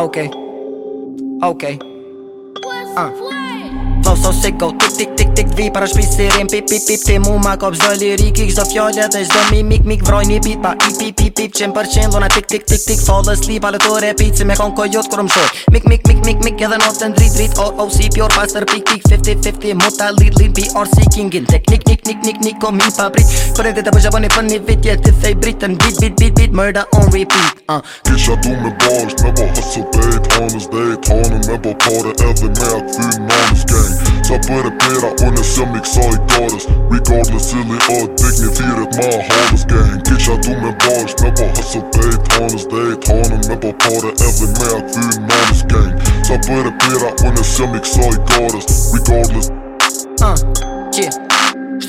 Okay. Okay. Uh. Flow so sick, go tick tick vi para shpis të rim Pip, pip, pip, ti mu ma kop zdo liriki Gzdo fjolle dhe zdo mimik, mik vroj një bit Pa i pip, pip, pip, Qen për qen Luna tik, tik, tik, tik, fall asleep Ale të repit, si me kon ko jot kur Mik, mik, mik, mik, mik, edhe not and drit, drit Or, oh, si pjor, faster, pik, pik, 50, 50 Muta lid, lid, or, si kingin Tek, nik, nik, nik, nik, nik, komi pa brit Kërën dhe të bëgja po bëni për një vit, jet të thej britën Bit, bit, bit, bit, murder on repeat uh. Kisha du me bajsh, me bo hustle, babe, honest, babe, honest, babe, I want sem ég sá í góðast Regardless silly og dignið fyrir my maður hálast Gæðin kitch að þú með boys Nefn að hustle þeir tónast Þeir tónum nefn að pára eflir með að því So Gæðin Það verið vera wanna ég sá í góðast Regardless Uh, yeah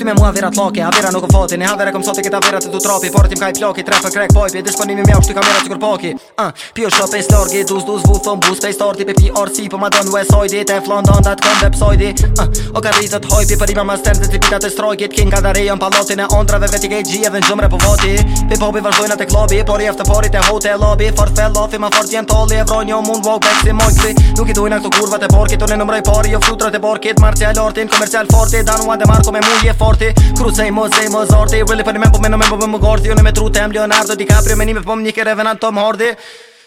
ti me mua vera loke A vera nuk o foti Ne havera kom sote këta vera të du tropi Portim ka i ploki Trefe krek pojpi E dëshpanimi mja ushtu kamera cikur poki uh, ah, Pio shë pe slorgi Duz duz vu thëm bus Pe i storti pe pi orsi Po ma dën u esojdi Te flon don dat kën websojdi uh, O ka rizët hojpi Për ima ma stem dhe cipita të strojkit King ka da rejon palotin e ondrave Veti ke gjie dhe në po voti Pe popi vazhdojna të klobi Por i eftë porit te hote e lobi Fort fell off i ma fort jen tolli E vroj jo mund walk back si mojkli Nuk i dujna këtu kurva të porkit Unë e numroj pari jo flutra të porkit Marcial Ortin, komercial forti Danua dhe Marko me mundje Kru se imoz, se imoz orde I really pari me po me, no me po me më gortë Jo ne me trutë, em Leonardo DiCaprio Me njime po më njike, revenant të më horde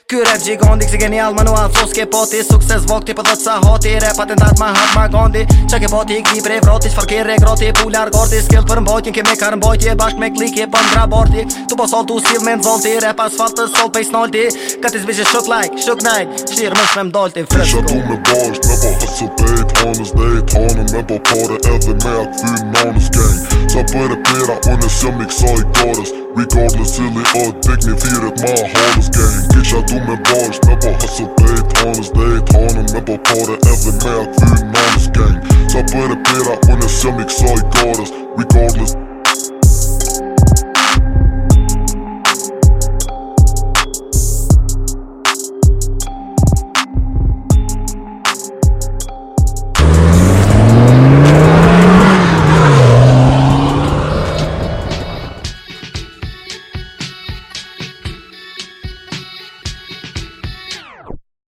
Ky rap gjigondi kësi genial ma nua thos ke poti Sukses vokti për po dhët sa hoti Rap atentat ma hap ma gondi Qa ke poti kdi brev roti Qfar ke regroti pullar gorti Skill për mbojtjen ke me kar mbojtje Bashk me klik e pën graborti Tu po sol tu skill me nzolti Rap asfalt të sol pej snolti Ka ti zbishe shuk like, shuk night Shqir mësh me mdolti fresko Isha du me bosh, me po hësu pejt Honës dejt, honën me po pare Edhe me akfin nonës gang Sa për e pira, unës jë miksoj kores Regardless, silly or dignifier that my harness gang Kish, jeg du med boys, med på hustle, det er harness Det er harness, med på på det evne med at So i gang Så bør det bedre, under sømning, så i går Regardless